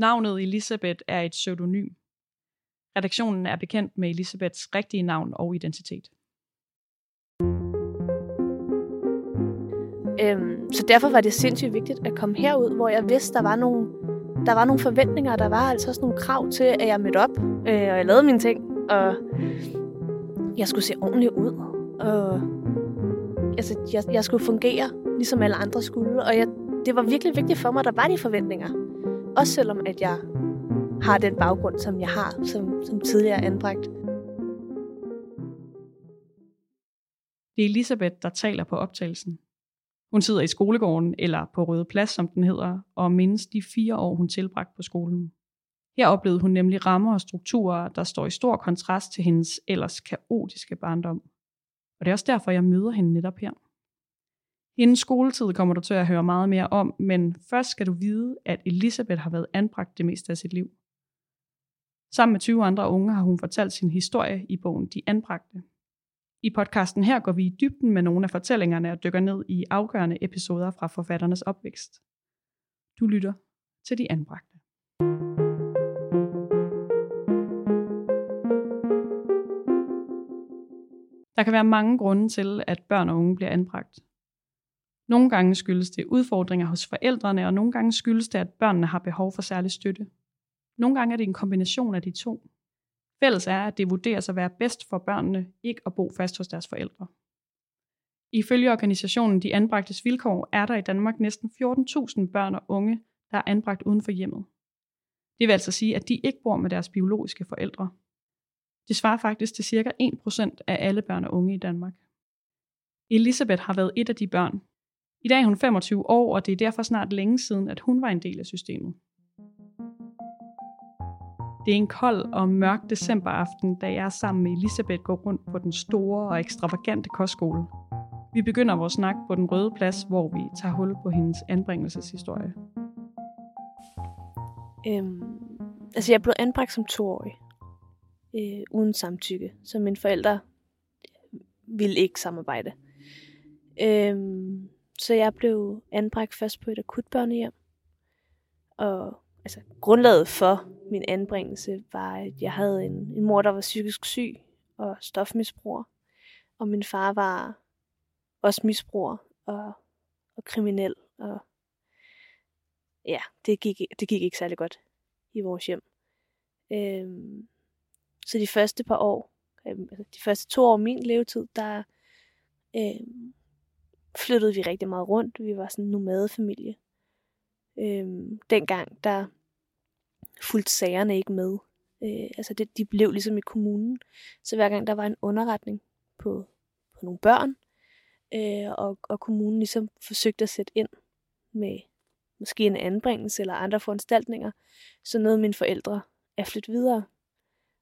Navnet Elisabeth er et pseudonym. Redaktionen er bekendt med Elisabeths rigtige navn og identitet. Øhm, så derfor var det sindssygt vigtigt at komme herud, hvor jeg vidste, der var nogle, der var nogle forventninger, der var altså også nogle krav til, at jeg mødte op, øh, og jeg lavede mine ting, og jeg skulle se ordentligt ud, og altså, jeg, jeg skulle fungere, ligesom alle andre skulle, og jeg, det var virkelig vigtigt for mig, at der var de forventninger. Også selvom, at jeg har den baggrund, som jeg har, som, som tidligere anbragt. Det er Elisabeth, der taler på optagelsen. Hun sidder i skolegården, eller på Røde Plads, som den hedder, og mindes de fire år, hun tilbragte på skolen. Her oplevede hun nemlig rammer og strukturer, der står i stor kontrast til hendes ellers kaotiske barndom. Og det er også derfor, jeg møder hende netop her. Inden skoletid kommer du til at høre meget mere om, men først skal du vide, at Elisabeth har været anbragt det meste af sit liv. Sammen med 20 andre unge har hun fortalt sin historie i bogen De Anbragte. I podcasten her går vi i dybden med nogle af fortællingerne og dykker ned i afgørende episoder fra forfatternes opvækst. Du lytter til De Anbragte. Der kan være mange grunde til, at børn og unge bliver anbragt. Nogle gange skyldes det udfordringer hos forældrene, og nogle gange skyldes det, at børnene har behov for særlig støtte. Nogle gange er det en kombination af de to. Fælles er, at det vurderes at være bedst for børnene ikke at bo fast hos deres forældre. Ifølge organisationen De Anbragtes Vilkår er der i Danmark næsten 14.000 børn og unge, der er anbragt uden for hjemmet. Det vil altså sige, at de ikke bor med deres biologiske forældre. Det svarer faktisk til ca. 1% af alle børn og unge i Danmark. Elisabeth har været et af de børn. I dag er hun 25 år, og det er derfor snart længe siden, at hun var en del af systemet. Det er en kold og mørk decemberaften, da jeg sammen med Elisabeth går rundt på den store og ekstravagante kostskole. Vi begynder vores snak på den røde plads, hvor vi tager hul på hendes anbringelseshistorie. Øhm, altså jeg blev anbragt som toårig, øh, uden samtykke, så mine forældre ville ikke samarbejde. Øhm, så jeg blev anbragt først på et akutbørnehjem, og altså, grundlaget for min anbringelse var, at jeg havde en, en mor, der var psykisk syg og stofmisbruger. Og min far var også misbruger og, og kriminel. Og ja, det gik, det gik ikke særlig godt i vores hjem. Øhm, så de første par år, øhm, altså de første to år af min levetid, der øhm, flyttede vi rigtig meget rundt. Vi var sådan en nomadefamilie. Øhm, dengang, der fulgte sagerne ikke med. Øh, altså det, de blev ligesom i kommunen. Så hver gang der var en underretning på, på nogle børn, øh, og, og kommunen ligesom forsøgte at sætte ind med måske en anbringelse eller andre foranstaltninger, så nåede mine forældre at flytte videre.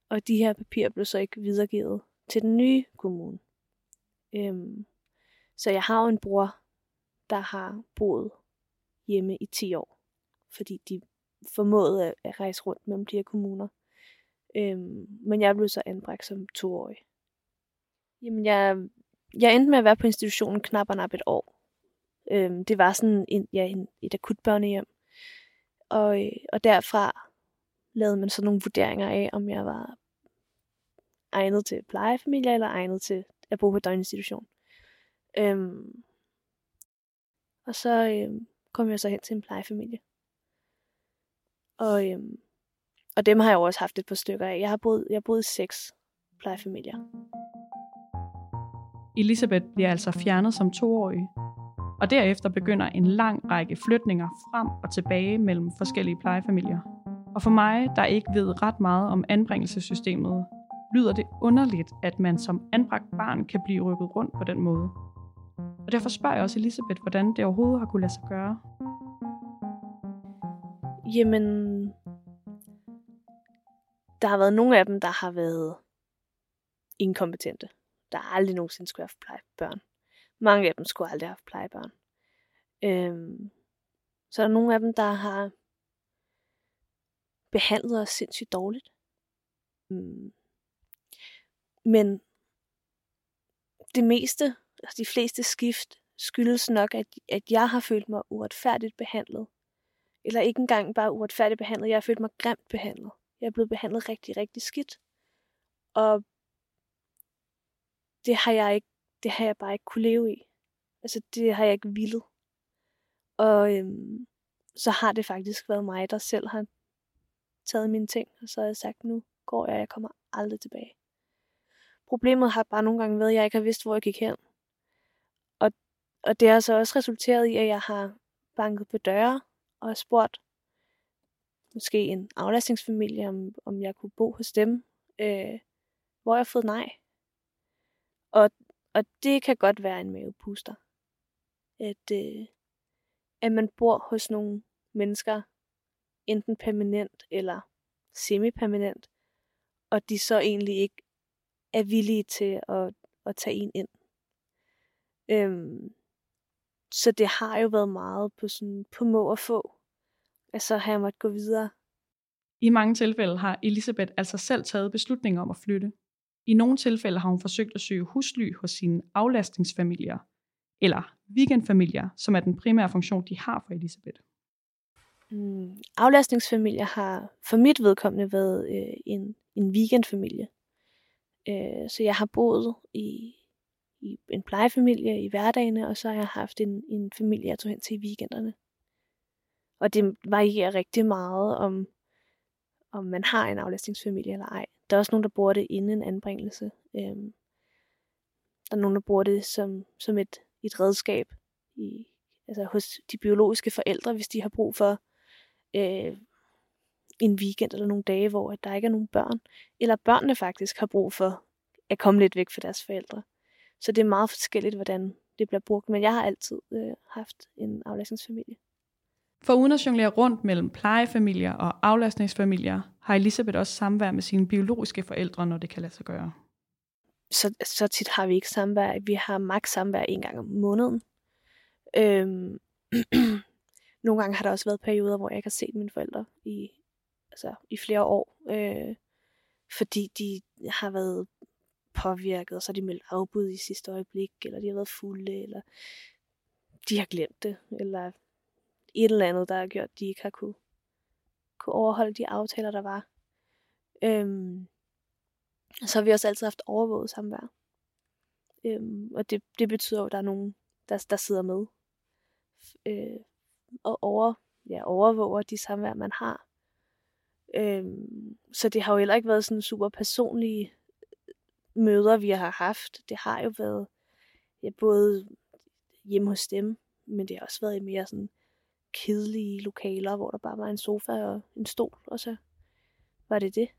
Og de her papirer blev så ikke videregivet til den nye kommune. Øhm, så jeg har jo en bror, der har boet hjemme i 10 år, fordi de formåede at, rejse rundt mellem de her kommuner. Øhm, men jeg blev så anbragt som toårig. Jamen, jeg, jeg endte med at være på institutionen knap og nap et år. Øhm, det var sådan en, ja, en, et akut børnehjem. Og, øh, og derfra lavede man så nogle vurderinger af, om jeg var egnet til plejefamilie eller egnet til at bo på døgninstitution. Øhm, og så øhm, kom jeg så hen til en plejefamilie. Og, øhm, og dem har jeg jo også haft et par stykker af. Jeg har boet, jeg har boet i seks plejefamilier. Elisabeth bliver altså fjernet som toårig, og derefter begynder en lang række flytninger frem og tilbage mellem forskellige plejefamilier. Og for mig, der ikke ved ret meget om anbringelsessystemet, lyder det underligt, at man som anbragt barn kan blive rykket rundt på den måde. Og derfor spørger jeg også Elisabeth, hvordan det overhovedet har kunne lade sig gøre. Jamen, der har været nogle af dem, der har været inkompetente. Der har aldrig nogensinde skulle have haft plejebørn. Mange af dem skulle aldrig have haft plejebørn. Øhm, så er der nogle af dem, der har behandlet os sindssygt dårligt. Mm. Men det meste, Altså, de fleste skift, skyldes nok, at, at jeg har følt mig uretfærdigt behandlet Eller ikke engang bare uretfærdigt behandlet. Jeg har følt mig grimt behandlet. Jeg er blevet behandlet rigtig, rigtig skidt. Og det har jeg ikke, det har jeg bare ikke kunne leve i. Altså, det har jeg ikke villet. Og øhm, så har det faktisk været mig, der selv har taget mine ting, og så har jeg sagt, nu går jeg, jeg kommer aldrig tilbage. Problemet har bare nogle gange været, at jeg ikke har vidst, hvor jeg gik hen. Og, det har så også resulteret i, at jeg har banket på døre og spurgt måske en aflastningsfamilie, om, om jeg kunne bo hos dem, øh, hvor jeg har fået nej. Og, og det kan godt være en mavepuster. At, øh, at man bor hos nogle mennesker, enten permanent eller semi-permanent, og de så egentlig ikke er villige til at, at tage en ind. Øhm, så det har jo været meget på, sådan, på må og få. Altså har jeg måttet gå videre. I mange tilfælde har Elisabeth altså selv taget beslutninger om at flytte. I nogle tilfælde har hun forsøgt at søge husly hos sine aflastningsfamilier, eller weekendfamilier, som er den primære funktion, de har for Elisabeth. Mm, aflastningsfamilier har for mit vedkommende været øh, en, en weekendfamilie. Øh, så jeg har boet i, i en plejefamilie i hverdagene, og så har jeg haft en, en familie, jeg tog hen til i weekenderne. Og det varierer rigtig meget, om, om man har en aflastningsfamilie eller ej. Der er også nogen, der bruger det inden en anbringelse. Øhm, der er nogen, der bruger det som, som et, et redskab i, altså hos de biologiske forældre, hvis de har brug for øh, en weekend eller nogle dage, hvor der ikke er nogen børn. Eller børnene faktisk har brug for at komme lidt væk fra deres forældre. Så det er meget forskelligt, hvordan det bliver brugt. Men jeg har altid øh, haft en aflastningsfamilie. For uden at jonglere rundt mellem plejefamilier og aflastningsfamilier, har Elisabeth også samvær med sine biologiske forældre, når det kan lade sig gøre. Så, så tit har vi ikke samvær. Vi har maks samvær en gang om måneden. Øhm, nogle gange har der også været perioder, hvor jeg ikke har set mine forældre i, altså, i flere år. Øh, fordi de har været påvirket, og så har de meldt afbud i sidste øjeblik, eller de har været fulde, eller de har glemt det, eller et eller andet, der har gjort, at de ikke har kunne, kunne overholde de aftaler, der var. Øhm, så har vi også altid haft overvåget samvær. Øhm, og det, det betyder jo, at der er nogen, der, der sidder med øh, og over, ja, overvåger de samvær, man har. Øhm, så det har jo heller ikke været sådan super personlige møder, vi har haft. Det har jo været ja, både hjemme hos dem, men det har også været i mere sådan kedelige lokaler, hvor der bare var en sofa og en stol, og så var det det.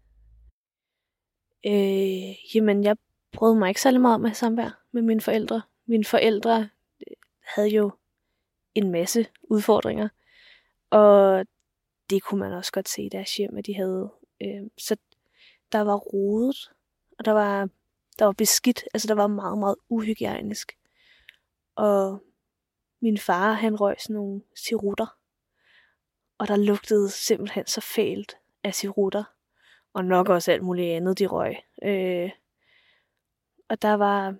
Øh, jamen, jeg brød mig ikke særlig meget om at have samvær med mine forældre. Mine forældre øh, havde jo en masse udfordringer, og det kunne man også godt se i deres hjem, at de havde. Øh, så der var rodet, og der var, der var beskidt, altså der var meget, meget uhygiejnisk. Og min far, han røg sådan nogle sirutter. Og der lugtede simpelthen så fælt af sirutter. Og nok også alt muligt andet, de røg. Øh, og der var,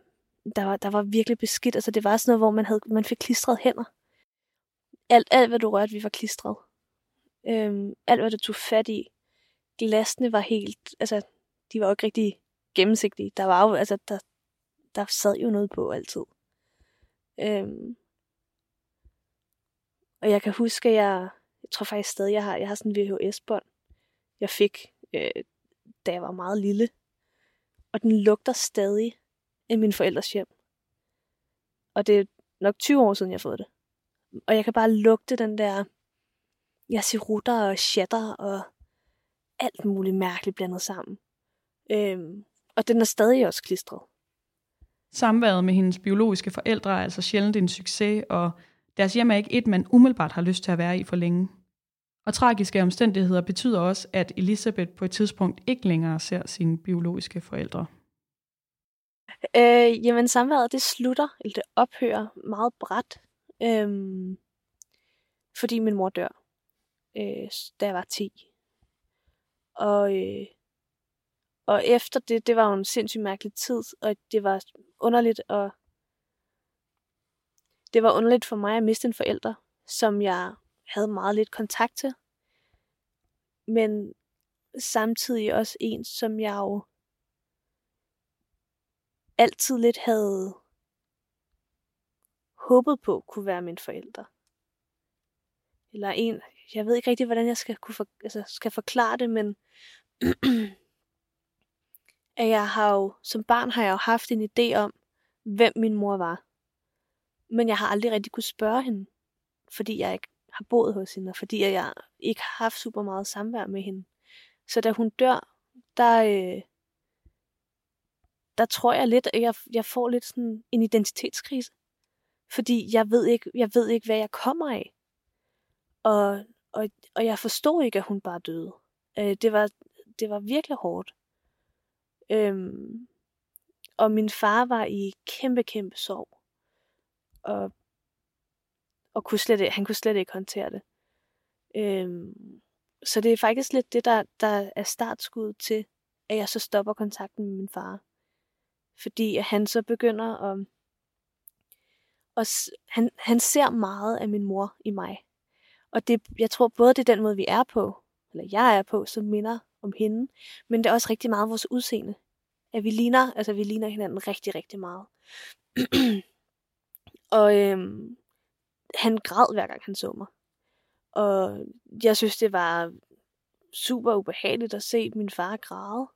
der var, der var virkelig beskidt. Altså det var sådan noget, hvor man, havde, man fik klistret hænder. Alt, alt hvad du rørte, vi var klistret. Øhm, alt hvad du tog fat i. Glasene var helt, altså de var jo ikke rigtig gennemsigtige. Der var jo, altså der, der sad jo noget på altid. Øhm, og jeg kan huske, at jeg, jeg tror faktisk stadig, jeg har, jeg har sådan en VHS-bånd, jeg fik, øh, da jeg var meget lille. Og den lugter stadig af min forældres hjem. Og det er nok 20 år siden, jeg har fået det. Og jeg kan bare lugte den der, jeg siger rutter og shatter og alt muligt mærkeligt blandet sammen. Øhm, og den er stadig også klistret. Samværet med hendes biologiske forældre er altså sjældent en succes, og deres hjem er ikke et, man umiddelbart har lyst til at være i for længe. Og tragiske omstændigheder betyder også, at Elisabeth på et tidspunkt ikke længere ser sine biologiske forældre. Øh, jamen samværet det slutter, eller det ophører meget bræt, øh, fordi min mor dør, øh, da jeg var 10. Og, øh, og efter det, det var jo en sindssygt mærkelig tid, og det var underligt og det var underligt for mig at miste en forælder, som jeg havde meget lidt kontakt til. Men samtidig også en, som jeg jo altid lidt havde håbet på kunne være min forælder. Eller en, jeg ved ikke rigtig, hvordan jeg skal, kunne for, altså, skal forklare det, men at jeg har jo, som barn har jeg jo haft en idé om, hvem min mor var. Men jeg har aldrig rigtig kunne spørge hende, fordi jeg ikke har boet hos hende, og fordi jeg ikke har haft super meget samvær med hende. Så da hun dør, der, øh, der tror jeg lidt, at jeg, jeg får lidt sådan en identitetskrise. Fordi jeg ved ikke, jeg ved ikke, hvad jeg kommer af. Og, og, og jeg forstod ikke, at hun bare døde. Øh, det, var, det var virkelig hårdt. Øhm, og min far var i kæmpe, kæmpe sorg. Og, og kunne slet, han kunne slet ikke håndtere det. Øhm, så det er faktisk lidt det, der, der er startskuddet til, at jeg så stopper kontakten med min far. Fordi at han så begynder at... Og han, han ser meget af min mor i mig. Og det, jeg tror både det er den måde, vi er på, eller jeg er på, som minder om hende, men det er også rigtig meget vores udseende. At vi ligner, altså vi ligner hinanden rigtig, rigtig meget. og øhm, han græd hver gang han så mig. Og jeg synes, det var super ubehageligt at se min far græde.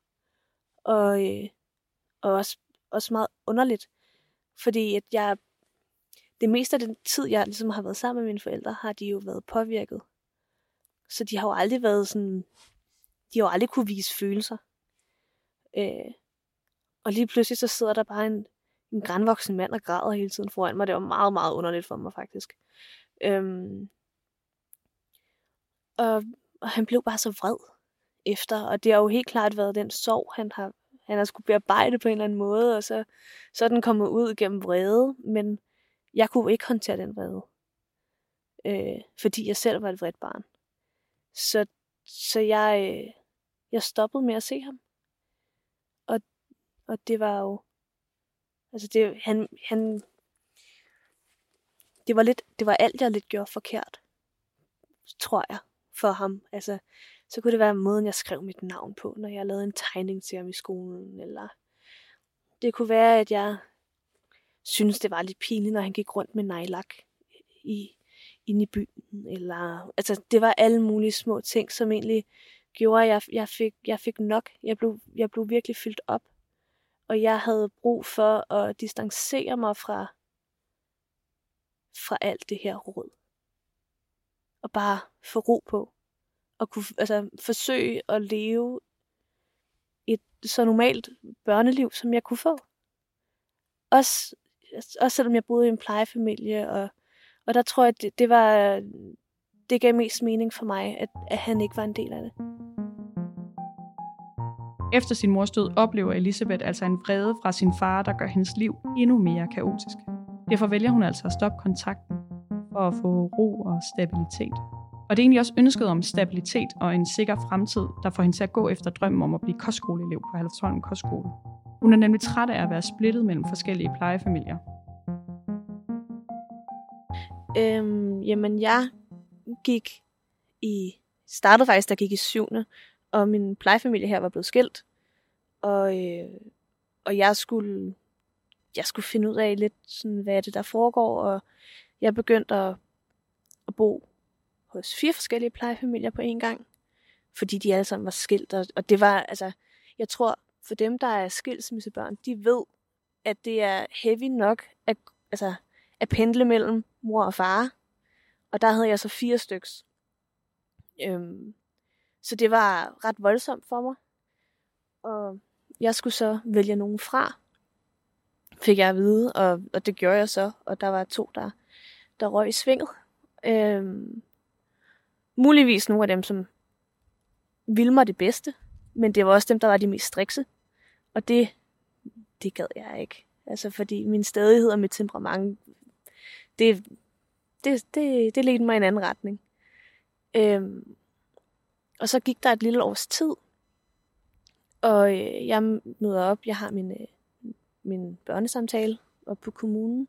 Og, øh, og også, også meget underligt. Fordi at jeg, det meste af den tid, jeg ligesom har været sammen med mine forældre, har de jo været påvirket. Så de har jo aldrig været sådan, de har jo aldrig kunne vise følelser. Øh, og lige pludselig så sidder der bare en, en grænvoksen mand og græder hele tiden foran mig. Det var meget, meget underligt for mig faktisk. Øhm, og, og han blev bare så vred efter, og det har jo helt klart været den sorg, han har, han har skulle bearbejde på en eller anden måde, og så, så er den kommet ud gennem vrede, men jeg kunne ikke håndtere den vrede, øh, fordi jeg selv var et vredt barn. Så, så jeg, øh, jeg stoppede med at se ham. Og, og det var jo, altså det, han, han, det var lidt, det var alt, jeg lidt gjorde forkert, tror jeg for ham. Altså, så kunne det være måden, jeg skrev mit navn på, når jeg lavede en tegning til ham i skolen. Eller det kunne være, at jeg synes det var lidt pinligt, når han gik rundt med nejlak i, inde i byen. Eller, altså, det var alle mulige små ting, som egentlig gjorde, at jeg, jeg, fik, jeg fik nok. Jeg blev, jeg blev virkelig fyldt op. Og jeg havde brug for at distancere mig fra, fra alt det her råd og bare få ro på. Og kunne altså, forsøge at leve et så normalt børneliv, som jeg kunne få. Også, også selvom jeg boede i en plejefamilie, og, og der tror jeg, det, det var, det gav mest mening for mig, at, at han ikke var en del af det. Efter sin mors død oplever Elisabeth altså en vrede fra sin far, der gør hendes liv endnu mere kaotisk. Derfor vælger hun altså at stoppe kontakten for at få ro og stabilitet. Og det er egentlig også ønsket om stabilitet og en sikker fremtid, der får hende til at gå efter drømmen om at blive kostskoleelev på Halvsholm Kostskole. Hun er nemlig træt af at være splittet mellem forskellige plejefamilier. Øhm, jamen, jeg gik i... Startede faktisk, der gik i syvende, og min plejefamilie her var blevet skilt. Og, øh, og jeg skulle jeg skulle finde ud af lidt, sådan, hvad er det, der foregår, og jeg begyndte at, at bo hos fire forskellige plejefamilier på en gang, fordi de alle sammen var skilt, og, og det var, altså, jeg tror, for dem, der er skilsmissebørn, de ved, at det er heavy nok at, altså, at pendle mellem mor og far, og der havde jeg så fire styks. Øhm, så det var ret voldsomt for mig, og jeg skulle så vælge nogen fra, fik jeg at vide, og, og det gjorde jeg så, og der var to, der der røg i svinget. Øhm, muligvis nogle af dem, som ville mig det bedste, men det var også dem, der var de mest strikse. Og det, det gad jeg ikke. Altså, fordi min stadighed og mit temperament, det, det, det, det ledte mig i en anden retning. Øhm, og så gik der et lille års tid, og øh, jeg møder op, jeg har min, øh, min børnesamtale op på kommunen,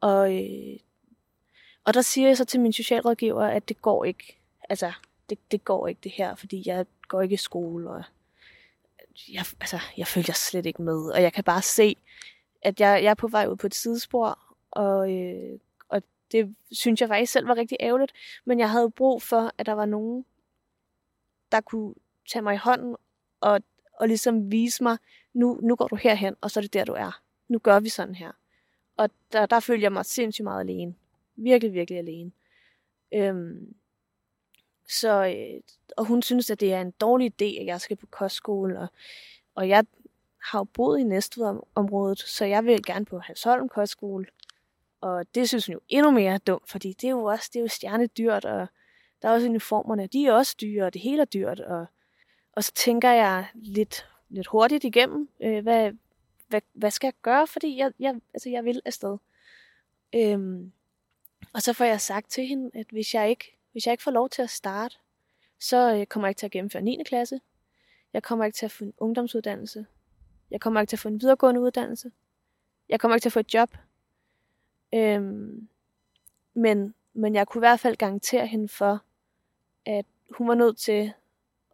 og øh, Og der siger jeg så til min socialrådgiver, at det går ikke. Altså, det, det går ikke det her, fordi jeg går ikke i skole, og jeg, altså, jeg følger slet ikke med. Og jeg kan bare se, at jeg, jeg er på vej ud på et sidespor, og, øh, det synes jeg faktisk selv var rigtig ærgerligt. Men jeg havde brug for, at der var nogen, der kunne tage mig i hånden og, og ligesom vise mig, nu, nu går du herhen, og så er det der, du er. Nu gør vi sådan her. Og der, der følte jeg mig sindssygt meget alene. Virkelig, virkelig alene. Øhm, så, øh, og hun synes, at det er en dårlig idé, at jeg skal på kostskole, og, og jeg har jo boet i Næstved-området, så jeg vil gerne på Halsholm kostskole. Og det synes hun jo endnu mere dumt, fordi det er jo også det er jo stjernedyrt, og der er også uniformerne, de er også dyre, og det hele er dyrt. Og, og så tænker jeg lidt, lidt hurtigt igennem, øh, hvad, hvad, hvad skal jeg gøre, fordi jeg, jeg, altså jeg vil afsted. Øhm, og så får jeg sagt til hende, at hvis jeg ikke, hvis jeg ikke får lov til at starte, så øh, kommer jeg ikke til at gennemføre 9. klasse. Jeg kommer ikke til at få en ungdomsuddannelse. Jeg kommer ikke til at få en videregående uddannelse. Jeg kommer ikke til at få et job. Øhm, men, men jeg kunne i hvert fald garantere hende for, at hun var nødt til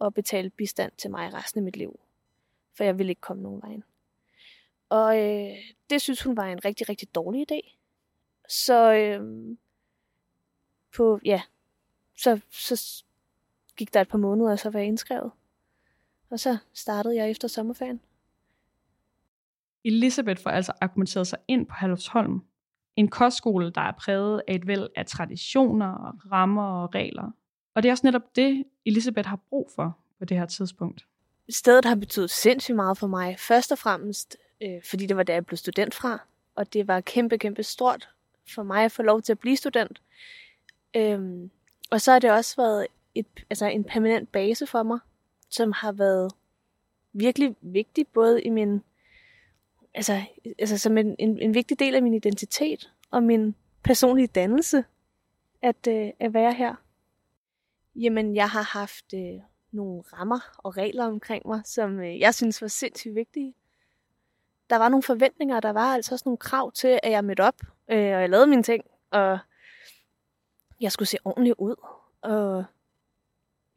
at betale bistand til mig resten af mit liv. For jeg ville ikke komme nogen vej. Og øh, det synes hun var en rigtig, rigtig dårlig idé. Så øh, på, ja, så, så gik der et par måneder, og så var jeg indskrevet. Og så startede jeg efter sommerferien. Elisabeth får altså argumenteret sig ind på Halvsholm. En kostskole, der er præget af et væld af traditioner, rammer og regler. Og det er også netop det, Elisabeth har brug for på det her tidspunkt. Stedet har betydet sindssygt meget for mig. Først og fremmest, øh, fordi det var der, jeg blev student fra. Og det var kæmpe, kæmpe stort for mig at få lov til at blive student. Øhm, og så har det også været et, altså en permanent base for mig, som har været virkelig vigtig, både i min, altså, altså som en, en, en vigtig del af min identitet og min personlige dannelse, at, øh, at være her. Jamen, jeg har haft øh, nogle rammer og regler omkring mig, som øh, jeg synes var sindssygt vigtige. Der var nogle forventninger, der var altså også nogle krav til, at jeg mødte op, øh, og jeg lavede mine ting, og jeg skulle se ordentligt ud, og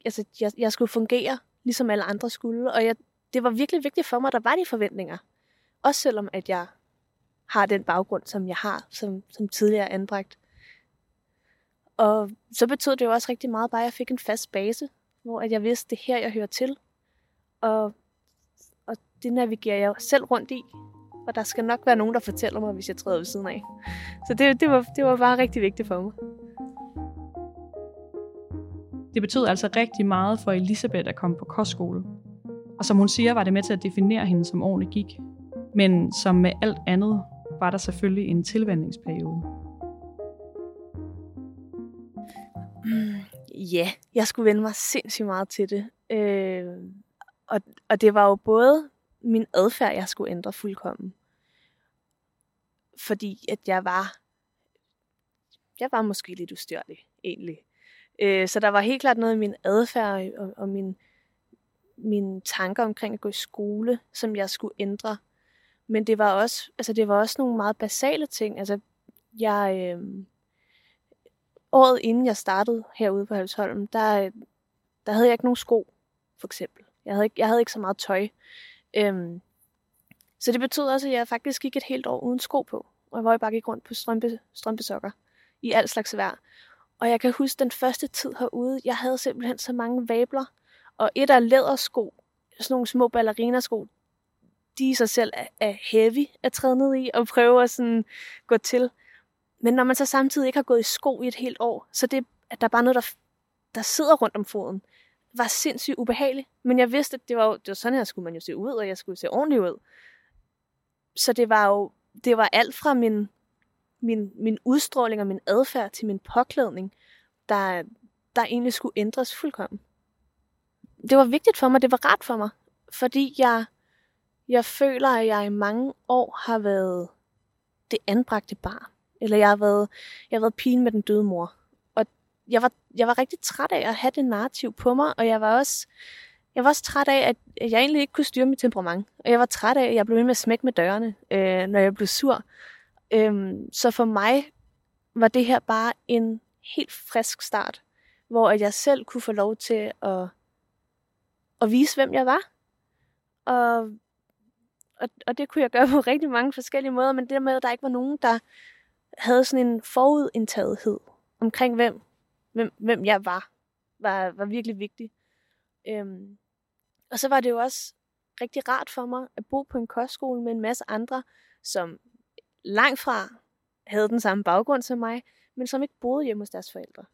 altså, jeg, jeg skulle fungere, ligesom alle andre skulle, og jeg, det var virkelig vigtigt for mig, at der var de forventninger. Også selvom, at jeg har den baggrund, som jeg har, som, som tidligere anbragt. Og så betød det jo også rigtig meget bare, at jeg fik en fast base, hvor at jeg vidste, det her, jeg hører til. Og, og det navigerer jeg selv rundt i. Og der skal nok være nogen, der fortæller mig, hvis jeg træder ved siden af. Så det, det, var, det var bare rigtig vigtigt for mig. Det betød altså rigtig meget for Elisabeth at komme på kostskole. Og som hun siger, var det med til at definere hende, som årene gik. Men som med alt andet, var der selvfølgelig en tilvandringsperiode. Mm, ja, jeg skulle vende mig sindssygt meget til det. Øh, og, og det var jo både min adfærd, jeg skulle ændre fuldkommen. Fordi at jeg var, jeg var måske lidt ustyrlig, egentlig. Øh, så der var helt klart noget i min adfærd og, og min, mine tanker omkring at gå i skole, som jeg skulle ændre. Men det var også, altså det var også nogle meget basale ting. Altså, jeg, øh, året inden jeg startede herude på Halsholm, der, der havde jeg ikke nogen sko, for eksempel. Jeg havde ikke, jeg havde ikke så meget tøj. Øhm, så det betød også, at jeg faktisk gik et helt år uden sko på. Og hvor jeg bare gik rundt på strømpe, strømpesokker i alt slags vejr. Og jeg kan huske den første tid herude, jeg havde simpelthen så mange vabler. Og et af lædersko, sådan nogle små ballerinasko, de i sig selv er, heavy at træde ned i og prøve at sådan gå til. Men når man så samtidig ikke har gået i sko i et helt år, så det, at der er bare noget, der, der sidder rundt om foden, var sindssygt ubehageligt. Men jeg vidste, at det var, det var sådan her skulle man jo se ud, og jeg skulle se ordentligt ud. Så det var jo det var alt fra min, min, min udstråling og min adfærd til min påklædning, der, der egentlig skulle ændres fuldkommen. Det var vigtigt for mig, det var ret for mig, fordi jeg, jeg føler, at jeg i mange år har været det anbragte barn. Eller jeg har været, jeg har været pigen med den døde mor. Og jeg var, jeg var rigtig træt af at have det narrativ på mig, og jeg var også, jeg var også træt af, at jeg egentlig ikke kunne styre mit temperament. Og jeg var træt af, at jeg blev ved med at smække med dørene, øh, når jeg blev sur. Øhm, så for mig var det her bare en helt frisk start, hvor at jeg selv kunne få lov til at, at vise, hvem jeg var. Og, og, og det kunne jeg gøre på rigtig mange forskellige måder, men det med, at der ikke var nogen, der havde sådan en forudindtagethed omkring, hvem, hvem, hvem jeg var, var, var virkelig vigtig. Øhm, og så var det jo også rigtig rart for mig at bo på en kostskole med en masse andre, som langt fra havde den samme baggrund som mig, men som ikke boede hjemme hos deres forældre.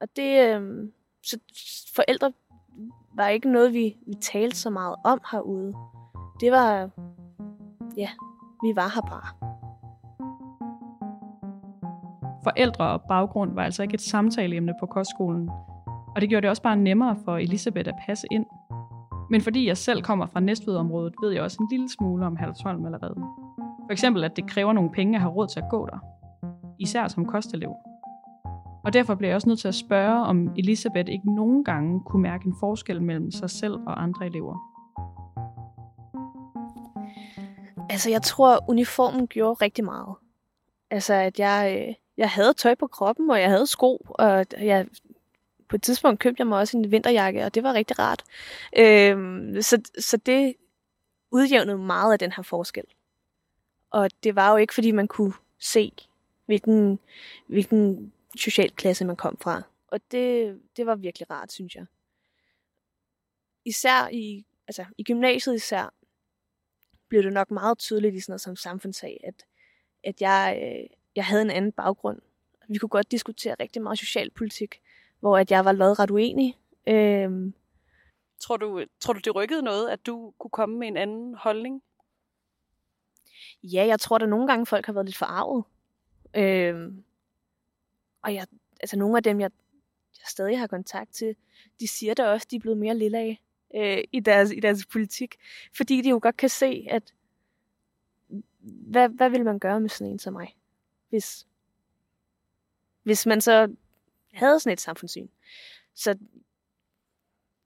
Og det, øhm, så forældre var ikke noget, vi, vi talte så meget om herude. Det var, ja, vi var her bare. Forældre og baggrund var altså ikke et samtaleemne på kostskolen, og det gjorde det også bare nemmere for Elisabeth at passe ind. Men fordi jeg selv kommer fra Næstvedområdet, ved jeg også en lille smule om Halvsholm allerede. For eksempel, at det kræver nogle penge at have råd til at gå der. Især som kostelev. Og derfor bliver jeg også nødt til at spørge, om Elisabeth ikke nogen gange kunne mærke en forskel mellem sig selv og andre elever. Altså, jeg tror, uniformen gjorde rigtig meget. Altså, at jeg, øh, jeg havde tøj på kroppen, og jeg havde sko, og jeg, på et tidspunkt købte jeg mig også en vinterjakke, og det var rigtig rart. Øhm, så, så det udjævnede meget af den her forskel. Og det var jo ikke, fordi man kunne se, hvilken, hvilken social klasse man kom fra. Og det, det var virkelig rart, synes jeg. Især i, altså, i gymnasiet især, blev det nok meget tydeligt i sådan noget som samfundsag, at, at jeg, øh, jeg havde en anden baggrund. Vi kunne godt diskutere rigtig meget socialpolitik, hvor at jeg var lodret uenig. Øhm, tror, du, tror du, det rykkede noget, at du kunne komme med en anden holdning? Ja, jeg tror, at nogle gange folk har været lidt forarvet. Øhm, og jeg, altså nogle af dem, jeg, jeg stadig har kontakt til, de siger da også, at de er blevet mere lille af øh, i, deres, i deres politik. Fordi de jo godt kan se, at hvad, hvad vil man gøre med sådan en som mig? Hvis, hvis man så havde sådan et samfundssyn. Så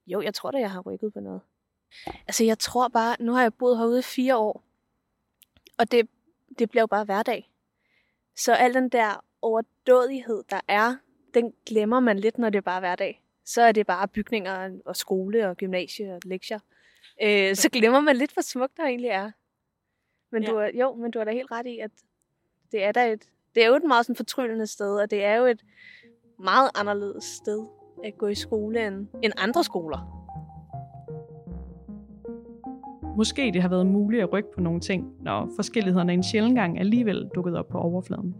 jo, jeg tror da, jeg har rykket på noget. Altså, jeg tror bare, nu har jeg boet herude i fire år, og det, det bliver jo bare hverdag. Så al den der overdådighed, der er, den glemmer man lidt, når det er bare hverdag. Så er det bare bygninger og skole og gymnasie og lektier. Øh, så glemmer man lidt, hvor smukt der egentlig er. Men ja. du er, jo, men du er da helt ret i, at det er, der et, det er jo et meget sådan fortryllende sted, og det er jo et meget anderledes sted at gå i skole end, end andre skoler. Måske det har været muligt at rykke på nogle ting, når forskellighederne en sjældent gang alligevel dukket op på overfladen.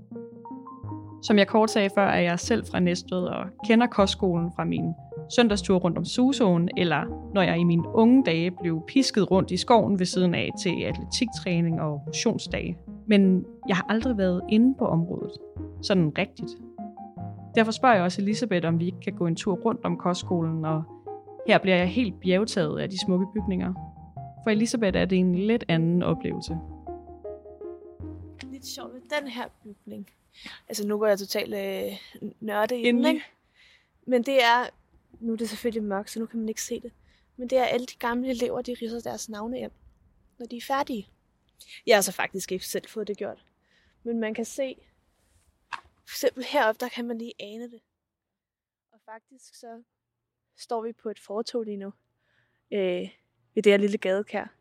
Som jeg kort sagde før, er jeg selv fra Næstved og kender kostskolen fra min søndagstur rundt om Susåen, eller når jeg i mine unge dage blev pisket rundt i skoven ved siden af til atletiktræning og motionsdage. Men jeg har aldrig været inde på området. Sådan rigtigt. Derfor spørger jeg også Elisabeth, om vi ikke kan gå en tur rundt om kostskolen, og her bliver jeg helt bjergtaget af de smukke bygninger. For Elisabeth er det en lidt anden oplevelse. Lidt sjovt den her bygning. Altså nu går jeg totalt øh, nørde i den, ikke? Men det er, nu er det selvfølgelig mørkt, så nu kan man ikke se det. Men det er alle de gamle elever, de ridser deres navne ind, når de er færdige. Jeg har så faktisk ikke selv fået det gjort. Men man kan se, for eksempel heroppe, der kan man lige ane det. Og faktisk så står vi på et fortog lige nu. Øh, ved det her lille gadekær.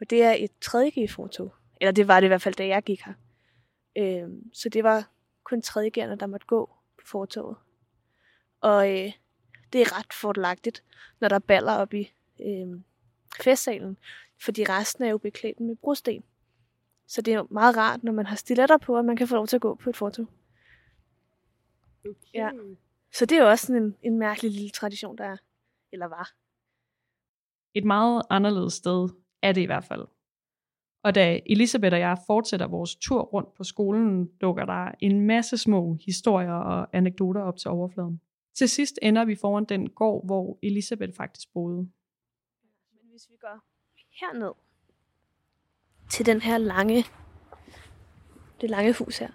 Og det er et 3. fortog. Eller det var det i hvert fald, da jeg gik her. Øh, så det var kun 3. der måtte gå på fortoget. Og øh, det er ret fordelagtigt, når der baller op i øh, festsalen, fordi resten er jo beklædt med brosten. Så det er jo meget rart, når man har stiletter på, at man kan få lov til at gå på et fortog. Okay. Ja. Så det er jo også sådan en, en mærkelig lille tradition, der er, eller var. Et meget anderledes sted er det i hvert fald. Og da Elisabeth og jeg fortsætter vores tur rundt på skolen, dukker der en masse små historier og anekdoter op til overfladen. Til sidst ender vi foran den gård, hvor Elisabeth faktisk boede. Men hvis vi går herned til den her lange, det lange hus her,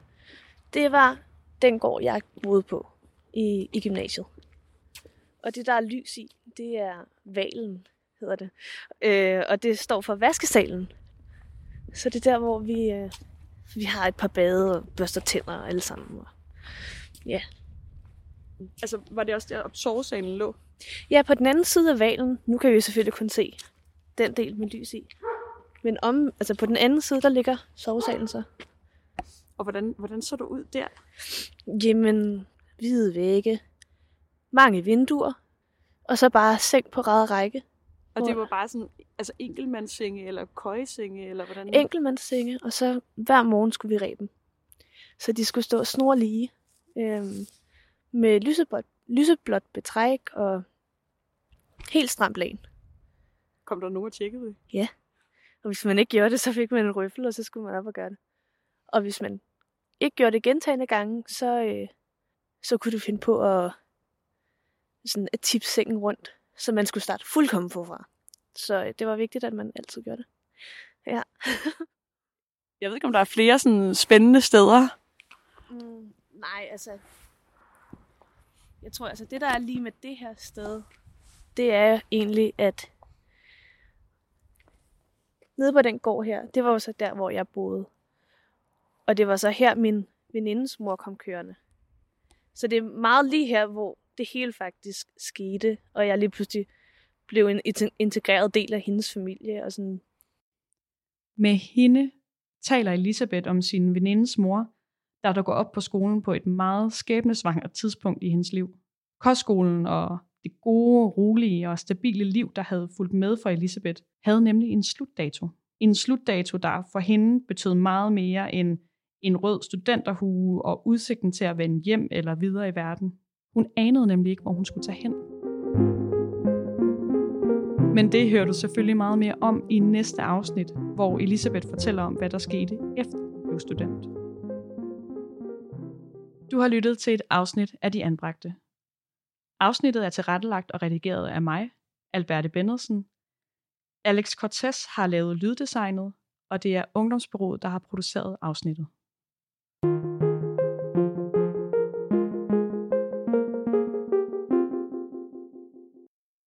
det var den gård, jeg boede på i, i gymnasiet. Og det, der er lys i, det er valen, hedder det. Øh, og det står for vaskesalen. Så det er der, hvor vi, øh, vi har et par bade og børster tænder alle sammen. Og Ja. Altså, var det også der, op sovesalen lå? Ja, på den anden side af valen, nu kan vi selvfølgelig kun se den del med lys i. Men om, altså på den anden side, der ligger sovesalen så. Og hvordan, hvordan så du ud der? Jamen, hvide vægge, mange vinduer, og så bare seng på række. Og det var bare sådan, altså enkeltmandssenge eller køjesenge, eller hvordan? Enkeltmandssenge, og så hver morgen skulle vi ræbe dem. Så de skulle stå snorlige, øhm, med lyseblåt, lyseblåt betræk og helt stramt lagen. Kom der nogen og tjekkede det? Og hvis man ikke gjorde det, så fik man en røffel, og så skulle man op og gøre det. Og hvis man ikke gjorde det gentagende gange, så, øh, så kunne du finde på at, sådan at tippe sengen rundt, så man skulle starte fuldkommen forfra. Så øh, det var vigtigt, at man altid gjorde det. Ja. Jeg ved ikke, om der er flere sådan spændende steder. Mm, nej, altså... Jeg tror, altså det der er lige med det her sted, det er egentlig, at nede på den gård her, det var jo så der, hvor jeg boede. Og det var så her, min venindes mor kom kørende. Så det er meget lige her, hvor det hele faktisk skete, og jeg lige pludselig blev en integreret del af hendes familie. Og sådan, Med hende taler Elisabeth om sin venindes mor, der der går op på skolen på et meget skæbnesvangert tidspunkt i hendes liv. Kostskolen og det gode, rolige og stabile liv, der havde fulgt med for Elisabeth, havde nemlig en slutdato. En slutdato, der for hende betød meget mere end en rød studenterhue og udsigten til at vende hjem eller videre i verden. Hun anede nemlig ikke, hvor hun skulle tage hen. Men det hører du selvfølgelig meget mere om i næste afsnit, hvor Elisabeth fortæller om, hvad der skete efter hun blev student. Du har lyttet til et afsnit af De Anbragte. Afsnittet er tilrettelagt og redigeret af mig, Alberte Bendelsen. Alex Cortez har lavet lyddesignet, og det er Ungdomsbyrået, der har produceret afsnittet.